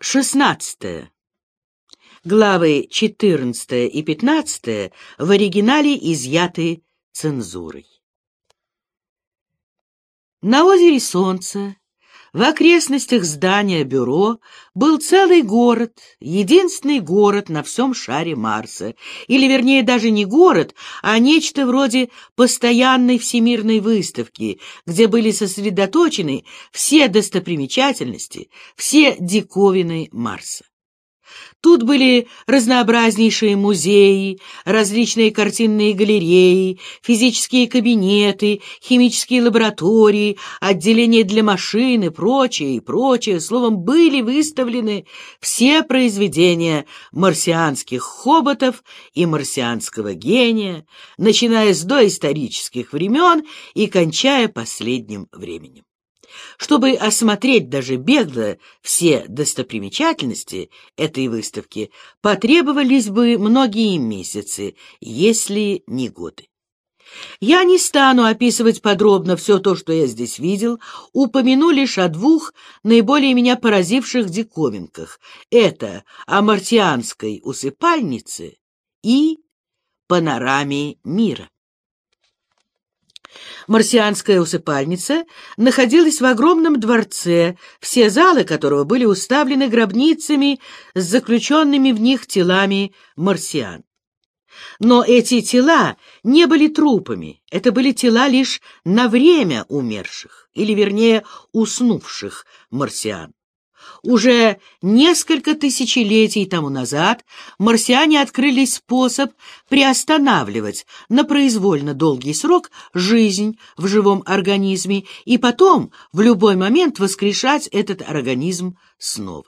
16. Главы 14 и 15 в оригинале изъяты цензурой. На озере Солнце, в окрестностях здания бюро, был целый город, единственный город на всем шаре Марса, или, вернее, даже не город, а нечто вроде постоянной всемирной выставки, где были сосредоточены все достопримечательности, все диковины Марса. Тут были разнообразнейшие музеи, различные картинные галереи, физические кабинеты, химические лаборатории, отделения для машин и прочее, и прочее. Словом, были выставлены все произведения марсианских хоботов и марсианского гения, начиная с доисторических времен и кончая последним временем. Чтобы осмотреть даже бегло все достопримечательности этой выставки, потребовались бы многие месяцы, если не годы. Я не стану описывать подробно все то, что я здесь видел, упомяну лишь о двух наиболее меня поразивших диковинках. Это о мартианской усыпальнице и панораме мира. Марсианская усыпальница находилась в огромном дворце, все залы которого были уставлены гробницами с заключенными в них телами марсиан. Но эти тела не были трупами, это были тела лишь на время умерших, или, вернее, уснувших марсиан. Уже несколько тысячелетий тому назад марсиане открыли способ приостанавливать на произвольно долгий срок жизнь в живом организме и потом в любой момент воскрешать этот организм снова.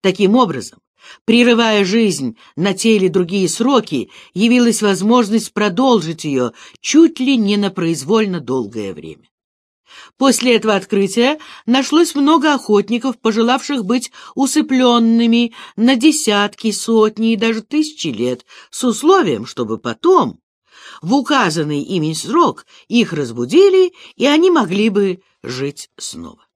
Таким образом, Прерывая жизнь на те или другие сроки, явилась возможность продолжить ее чуть ли не на произвольно долгое время. После этого открытия нашлось много охотников, пожелавших быть усыпленными на десятки, сотни и даже тысячи лет, с условием, чтобы потом, в указанный ими срок, их разбудили, и они могли бы жить снова.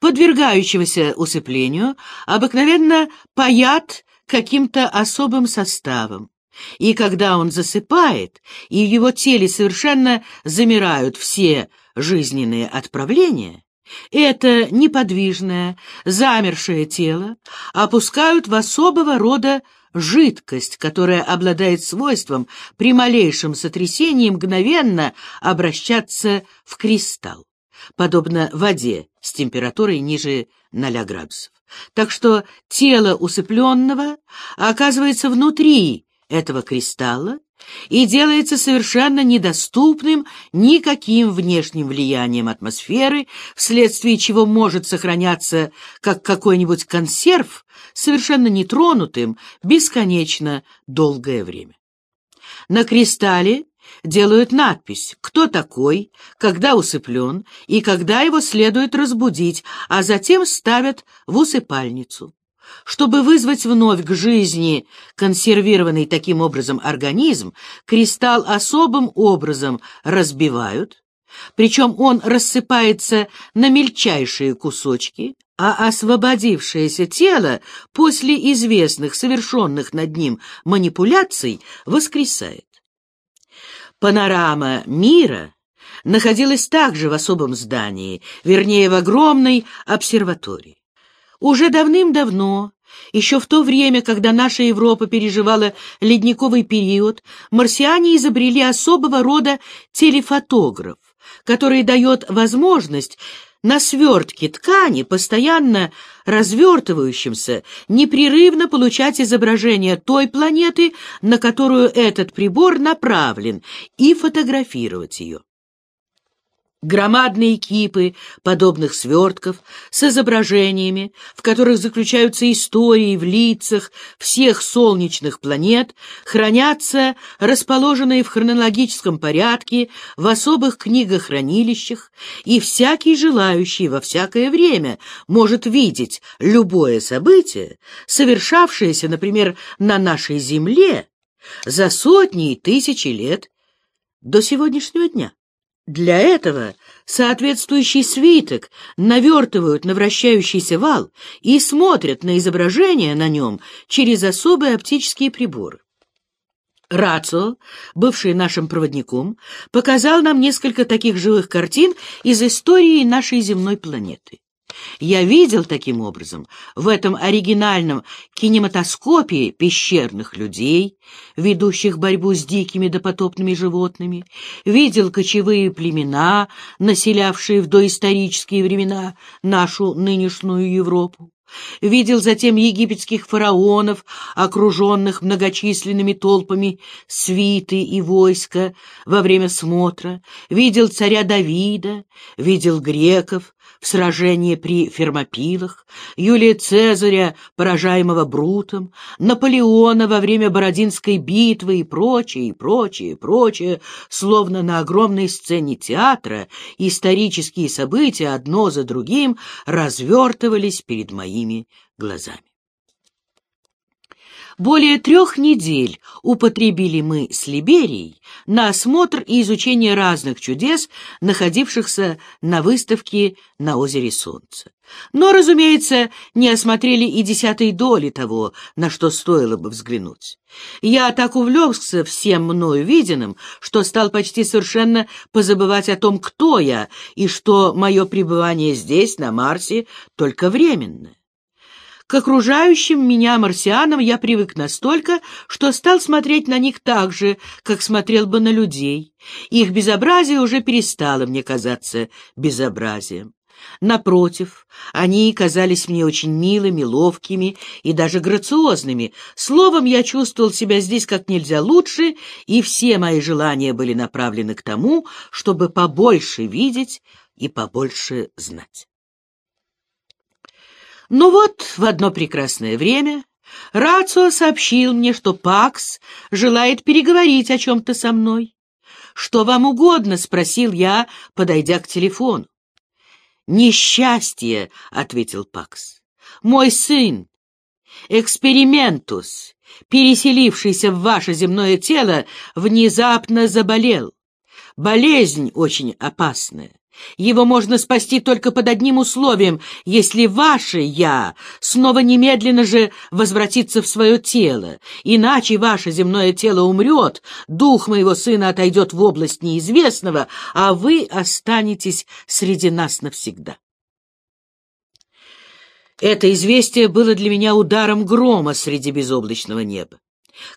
Подвергающегося усыплению обыкновенно паят каким-то особым составом, и когда он засыпает, и в его теле совершенно замирают все жизненные отправления, это неподвижное, замершее тело опускают в особого рода жидкость, которая обладает свойством при малейшем сотрясении мгновенно обращаться в кристалл, подобно воде с температурой ниже 0 градусов. Так что тело усыпленного оказывается внутри этого кристалла и делается совершенно недоступным никаким внешним влиянием атмосферы, вследствие чего может сохраняться как какой-нибудь консерв, совершенно нетронутым, бесконечно долгое время. На кристалле делают надпись «Кто такой?», «Когда усыплен?» и «Когда его следует разбудить», а затем ставят в усыпальницу. Чтобы вызвать вновь к жизни консервированный таким образом организм, кристалл особым образом разбивают, причем он рассыпается на мельчайшие кусочки, а освободившееся тело после известных совершенных над ним манипуляций воскресает. Панорама мира находилась также в особом здании, вернее, в огромной обсерватории. Уже давным-давно, еще в то время, когда наша Европа переживала ледниковый период, марсиане изобрели особого рода телефотограф, который дает возможность на свертке ткани, постоянно развертывающемся, непрерывно получать изображение той планеты, на которую этот прибор направлен, и фотографировать ее. Громадные кипы подобных свертков с изображениями, в которых заключаются истории в лицах всех солнечных планет, хранятся, расположенные в хронологическом порядке, в особых книгохранилищах, и всякий желающий во всякое время может видеть любое событие, совершавшееся, например, на нашей Земле за сотни и тысячи лет до сегодняшнего дня. Для этого соответствующий свиток навертывают на вращающийся вал и смотрят на изображение на нем через особые оптические приборы. Рацио, бывший нашим проводником, показал нам несколько таких живых картин из истории нашей земной планеты. Я видел таким образом в этом оригинальном кинематоскопе пещерных людей, ведущих борьбу с дикими допотопными животными, видел кочевые племена, населявшие в доисторические времена нашу нынешнюю Европу видел затем египетских фараонов, окруженных многочисленными толпами свиты и войска во время смотра, видел царя Давида, видел греков в сражении при Фермопилах, Юлия Цезаря, поражаемого Брутом, Наполеона во время Бородинской битвы и прочее, и прочее, и прочее, словно на огромной сцене театра исторические события одно за другим развертывались перед моими глазами. Более трех недель употребили мы с Либерией на осмотр и изучение разных чудес, находившихся на выставке на озере Солнца. Но, разумеется, не осмотрели и десятой доли того, на что стоило бы взглянуть. Я так увлекся всем мною виденным, что стал почти совершенно позабывать о том, кто я, и что мое пребывание здесь, на Марсе, только временное. К окружающим меня марсианам я привык настолько, что стал смотреть на них так же, как смотрел бы на людей. Их безобразие уже перестало мне казаться безобразием. Напротив, они казались мне очень милыми, ловкими и даже грациозными. Словом, я чувствовал себя здесь как нельзя лучше, и все мои желания были направлены к тому, чтобы побольше видеть и побольше знать. Но вот в одно прекрасное время Рацио сообщил мне, что Пакс желает переговорить о чем-то со мной. «Что вам угодно?» — спросил я, подойдя к телефону. «Несчастье», — ответил Пакс. «Мой сын, экспериментус, переселившийся в ваше земное тело, внезапно заболел. Болезнь очень опасная. Его можно спасти только под одним условием, если ваше «я» снова немедленно же возвратится в свое тело, иначе ваше земное тело умрет, дух моего сына отойдет в область неизвестного, а вы останетесь среди нас навсегда. Это известие было для меня ударом грома среди безоблачного неба.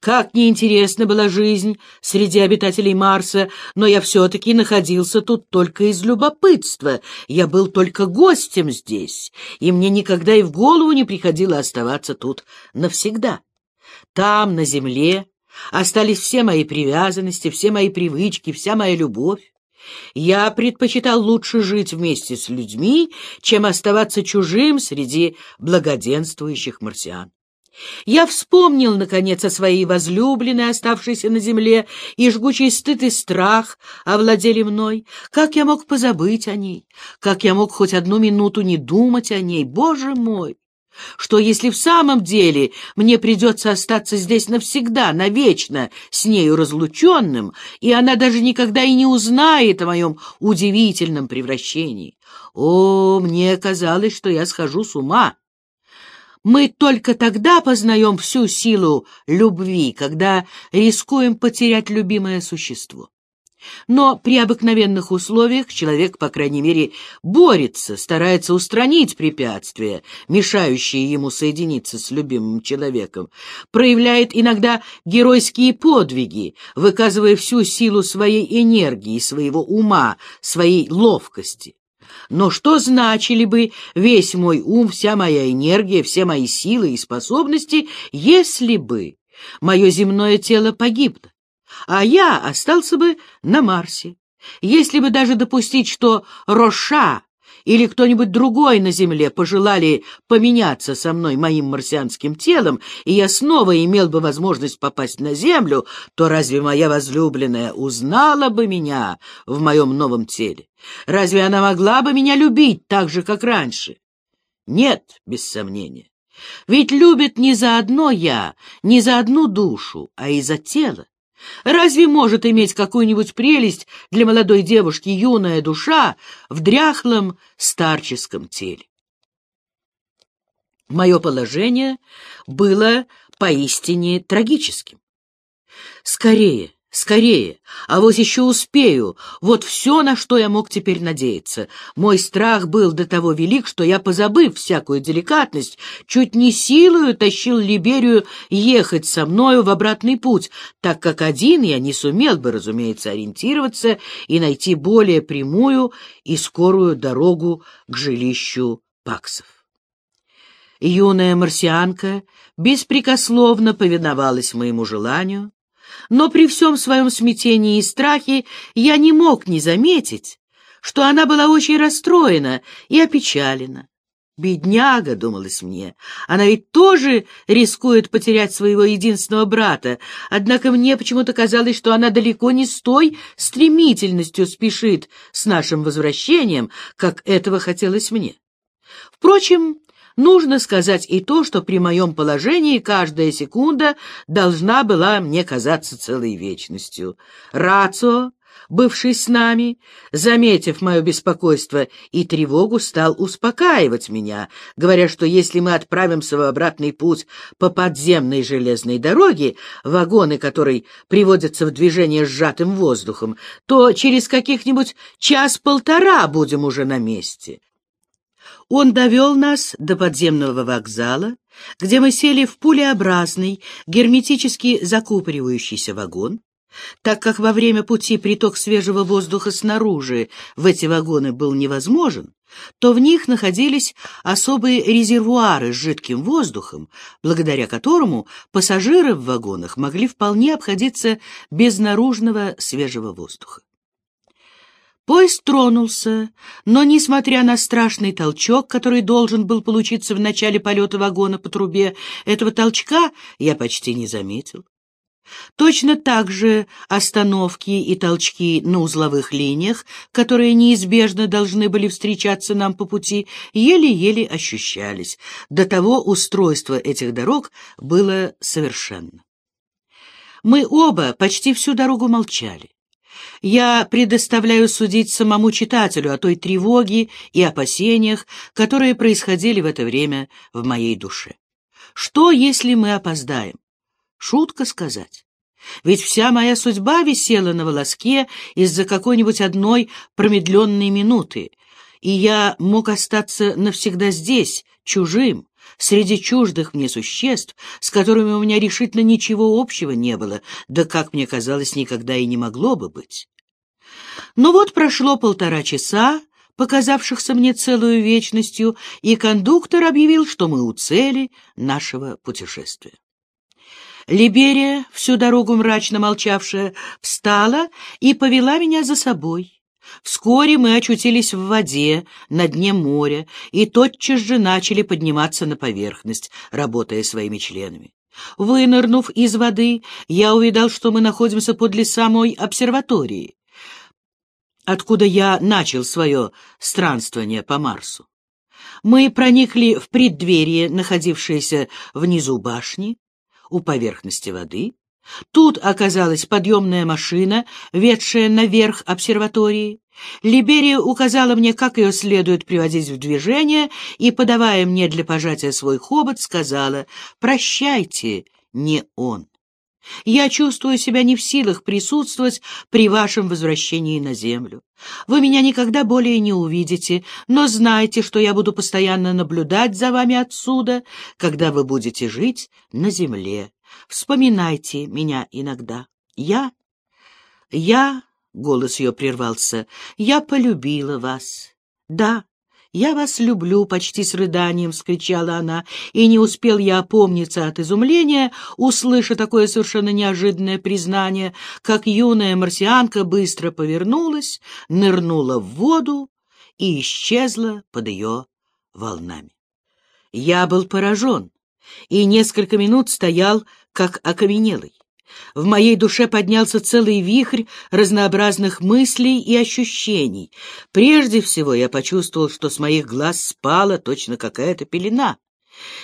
Как неинтересна была жизнь среди обитателей Марса, но я все-таки находился тут только из любопытства. Я был только гостем здесь, и мне никогда и в голову не приходило оставаться тут навсегда. Там, на земле, остались все мои привязанности, все мои привычки, вся моя любовь. Я предпочитал лучше жить вместе с людьми, чем оставаться чужим среди благоденствующих марсиан. Я вспомнил, наконец, о своей возлюбленной, оставшейся на земле, и жгучий стыд и страх овладели мной. Как я мог позабыть о ней? Как я мог хоть одну минуту не думать о ней? Боже мой! Что, если в самом деле мне придется остаться здесь навсегда, навечно, с нею разлученным, и она даже никогда и не узнает о моем удивительном превращении? О, мне казалось, что я схожу с ума. Мы только тогда познаем всю силу любви, когда рискуем потерять любимое существо. Но при обыкновенных условиях человек, по крайней мере, борется, старается устранить препятствия, мешающие ему соединиться с любимым человеком, проявляет иногда геройские подвиги, выказывая всю силу своей энергии, своего ума, своей ловкости. Но что значили бы весь мой ум, вся моя энергия, все мои силы и способности, если бы мое земное тело погибло, а я остался бы на Марсе? Если бы даже допустить, что Роша или кто-нибудь другой на Земле пожелали поменяться со мной моим марсианским телом, и я снова имел бы возможность попасть на Землю, то разве моя возлюбленная узнала бы меня в моем новом теле? Разве она могла бы меня любить так же, как раньше? Нет, без сомнения. Ведь любит не за одно я, не за одну душу, а и за тело. Разве может иметь какую-нибудь прелесть для молодой девушки юная душа в дряхлом старческом теле? Мое положение было поистине трагическим. Скорее, Скорее, а вот еще успею. Вот все, на что я мог теперь надеяться. Мой страх был до того велик, что я, позабыв всякую деликатность, чуть не силою тащил Либерию ехать со мною в обратный путь, так как один я не сумел бы, разумеется, ориентироваться и найти более прямую и скорую дорогу к жилищу Паксов. Юная марсианка беспрекословно повиновалась моему желанию, но при всем своем смятении и страхе я не мог не заметить, что она была очень расстроена и опечалена. «Бедняга», — думалось мне, — «она ведь тоже рискует потерять своего единственного брата, однако мне почему-то казалось, что она далеко не с той стремительностью спешит с нашим возвращением, как этого хотелось мне». Впрочем, Нужно сказать и то, что при моем положении каждая секунда должна была мне казаться целой вечностью. Рацио, бывший с нами, заметив мое беспокойство и тревогу, стал успокаивать меня, говоря, что если мы отправимся в обратный путь по подземной железной дороге, вагоны которой приводятся в движение сжатым воздухом, то через каких-нибудь час-полтора будем уже на месте. Он довел нас до подземного вокзала, где мы сели в пулеобразный, герметически закупоривающийся вагон. Так как во время пути приток свежего воздуха снаружи в эти вагоны был невозможен, то в них находились особые резервуары с жидким воздухом, благодаря которому пассажиры в вагонах могли вполне обходиться без наружного свежего воздуха. Поезд тронулся, но, несмотря на страшный толчок, который должен был получиться в начале полета вагона по трубе, этого толчка я почти не заметил. Точно так же остановки и толчки на узловых линиях, которые неизбежно должны были встречаться нам по пути, еле-еле ощущались. До того устройство этих дорог было совершенно. Мы оба почти всю дорогу молчали. Я предоставляю судить самому читателю о той тревоге и опасениях, которые происходили в это время в моей душе. Что, если мы опоздаем? Шутка сказать. Ведь вся моя судьба висела на волоске из-за какой-нибудь одной промедленной минуты, и я мог остаться навсегда здесь, чужим, среди чуждых мне существ, с которыми у меня решительно ничего общего не было, да, как мне казалось, никогда и не могло бы быть. Но вот прошло полтора часа, показавшихся мне целую вечностью, и кондуктор объявил, что мы у цели нашего путешествия. Либерия, всю дорогу мрачно молчавшая, встала и повела меня за собой. Вскоре мы очутились в воде, на дне моря, и тотчас же начали подниматься на поверхность, работая своими членами. Вынырнув из воды, я увидал, что мы находимся подле самой обсерватории, откуда я начал свое странствование по Марсу. Мы проникли в преддверие, находившееся внизу башни, у поверхности воды, Тут оказалась подъемная машина, ведшая наверх обсерватории. Либерия указала мне, как ее следует приводить в движение, и, подавая мне для пожатия свой хобот, сказала «Прощайте, не он». Я чувствую себя не в силах присутствовать при вашем возвращении на землю. Вы меня никогда более не увидите, но знайте, что я буду постоянно наблюдать за вами отсюда, когда вы будете жить на земле. Вспоминайте меня иногда. Я... Я... Голос ее прервался. «Я полюбила вас. Да, я вас люблю», — почти с рыданием вскричала она, и не успел я опомниться от изумления, услыша такое совершенно неожиданное признание, как юная марсианка быстро повернулась, нырнула в воду и исчезла под ее волнами. Я был поражен и несколько минут стоял, как окаменелый. В моей душе поднялся целый вихрь разнообразных мыслей и ощущений. Прежде всего я почувствовал, что с моих глаз спала точно какая-то пелена.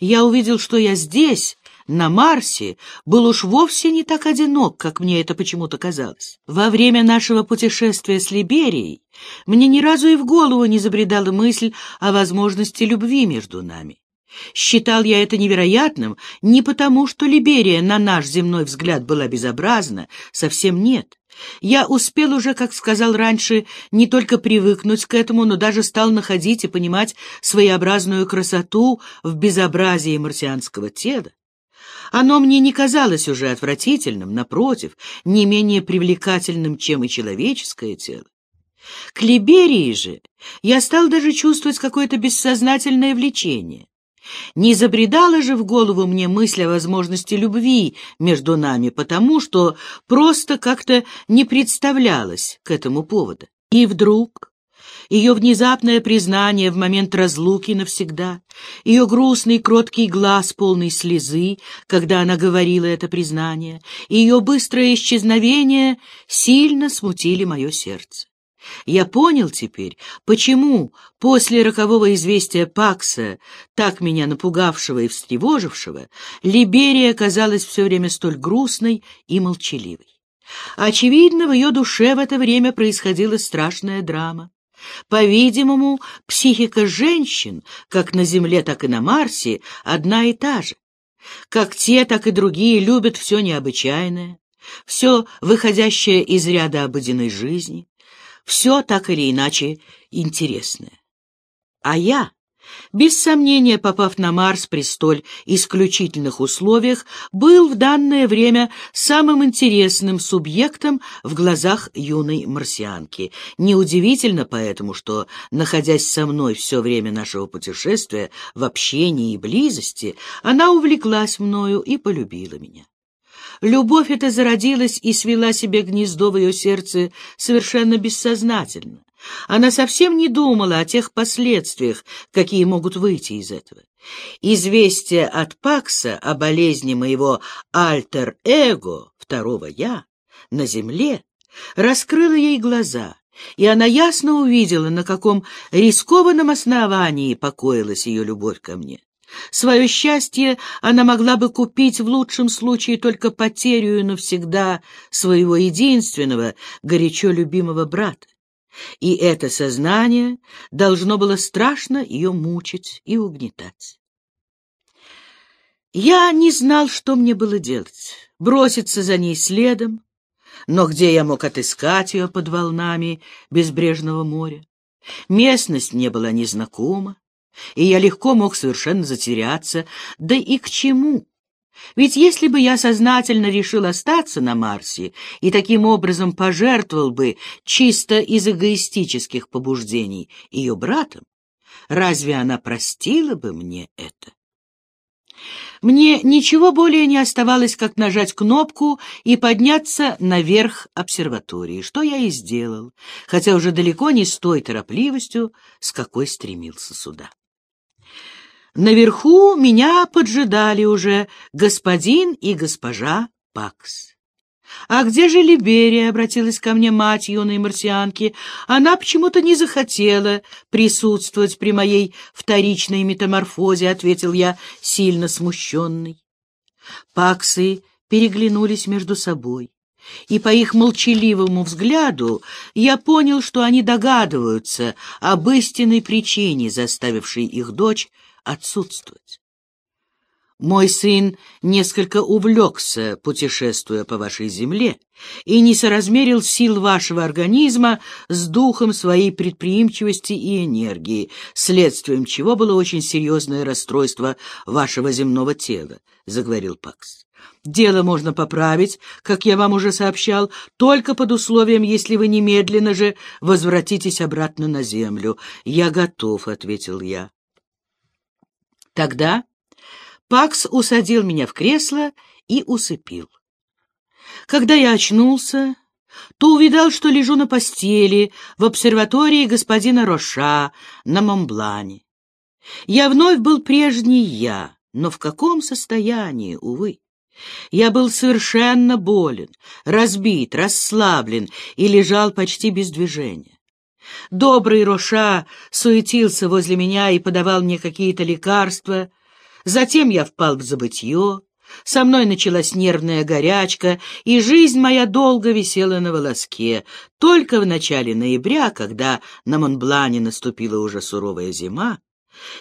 Я увидел, что я здесь, на Марсе был уж вовсе не так одинок, как мне это почему-то казалось. Во время нашего путешествия с Либерией мне ни разу и в голову не забредала мысль о возможности любви между нами. Считал я это невероятным не потому, что Либерия, на наш земной взгляд, была безобразна, совсем нет. Я успел уже, как сказал раньше, не только привыкнуть к этому, но даже стал находить и понимать своеобразную красоту в безобразии марсианского тела. Оно мне не казалось уже отвратительным, напротив, не менее привлекательным, чем и человеческое тело. К Либерии же я стал даже чувствовать какое-то бессознательное влечение. Не забредала же в голову мне мысль о возможности любви между нами, потому что просто как-то не представлялось к этому повода. И вдруг ее внезапное признание в момент разлуки навсегда, ее грустный кроткий глаз, полный слезы, когда она говорила это признание, ее быстрое исчезновение сильно смутили мое сердце. Я понял теперь, почему после рокового известия Пакса, так меня напугавшего и встревожившего, Либерия казалась все время столь грустной и молчаливой. Очевидно, в ее душе в это время происходила страшная драма. По-видимому, психика женщин, как на Земле, так и на Марсе, одна и та же. Как те, так и другие любят все необычайное, все выходящее из ряда обыденной жизни, все так или иначе интересное. А я, без сомнения попав на Марс при столь исключительных условиях, был в данное время самым интересным субъектом в глазах юной марсианки. Неудивительно поэтому, что, находясь со мной все время нашего путешествия в общении и близости, она увлеклась мною и полюбила меня. Любовь эта зародилась и свела себе гнездо в ее сердце совершенно бессознательно. Она совсем не думала о тех последствиях, какие могут выйти из этого. Известие от Пакса о болезни моего альтер-эго, второго «я», на земле, раскрыло ей глаза, и она ясно увидела, на каком рискованном основании покоилась ее любовь ко мне. Свое счастье она могла бы купить в лучшем случае только потерю навсегда своего единственного, горячо любимого брата. И это сознание должно было страшно ее мучить и угнетать. Я не знал, что мне было делать. Броситься за ней следом, но где я мог отыскать ее под волнами безбрежного моря? Местность мне была незнакома и я легко мог совершенно затеряться. Да и к чему? Ведь если бы я сознательно решил остаться на Марсе и таким образом пожертвовал бы чисто из эгоистических побуждений ее братом, разве она простила бы мне это? Мне ничего более не оставалось, как нажать кнопку и подняться наверх обсерватории, что я и сделал, хотя уже далеко не с той торопливостью, с какой стремился сюда. Наверху меня поджидали уже господин и госпожа Пакс. «А где же Либерия?» — обратилась ко мне мать юной марсианки. «Она почему-то не захотела присутствовать при моей вторичной метаморфозе», — ответил я, сильно смущенный. Паксы переглянулись между собой, и по их молчаливому взгляду я понял, что они догадываются об истинной причине, заставившей их дочь отсутствовать. Мой сын несколько увлекся, путешествуя по вашей земле, и не соразмерил сил вашего организма с духом своей предприимчивости и энергии, следствием чего было очень серьезное расстройство вашего земного тела, — заговорил Пакс. Дело можно поправить, как я вам уже сообщал, только под условием, если вы немедленно же возвратитесь обратно на землю. Я готов, — ответил я. Тогда Пакс усадил меня в кресло и усыпил. Когда я очнулся, то увидал, что лежу на постели в обсерватории господина Роша на Монблане. Я вновь был прежний я, но в каком состоянии, увы. Я был совершенно болен, разбит, расслаблен и лежал почти без движения. Добрый Роша суетился возле меня и подавал мне какие-то лекарства. Затем я впал в забытье, Со мной началась нервная горячка, и жизнь моя долго висела на волоске. Только в начале ноября, когда на Монблане наступила уже суровая зима,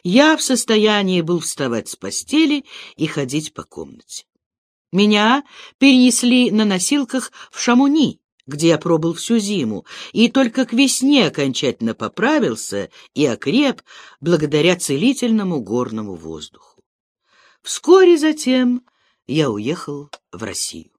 я в состоянии был вставать с постели и ходить по комнате. Меня перенесли на носилках в Шамуни, где я пробыл всю зиму, и только к весне окончательно поправился и окреп благодаря целительному горному воздуху. Вскоре затем я уехал в Россию.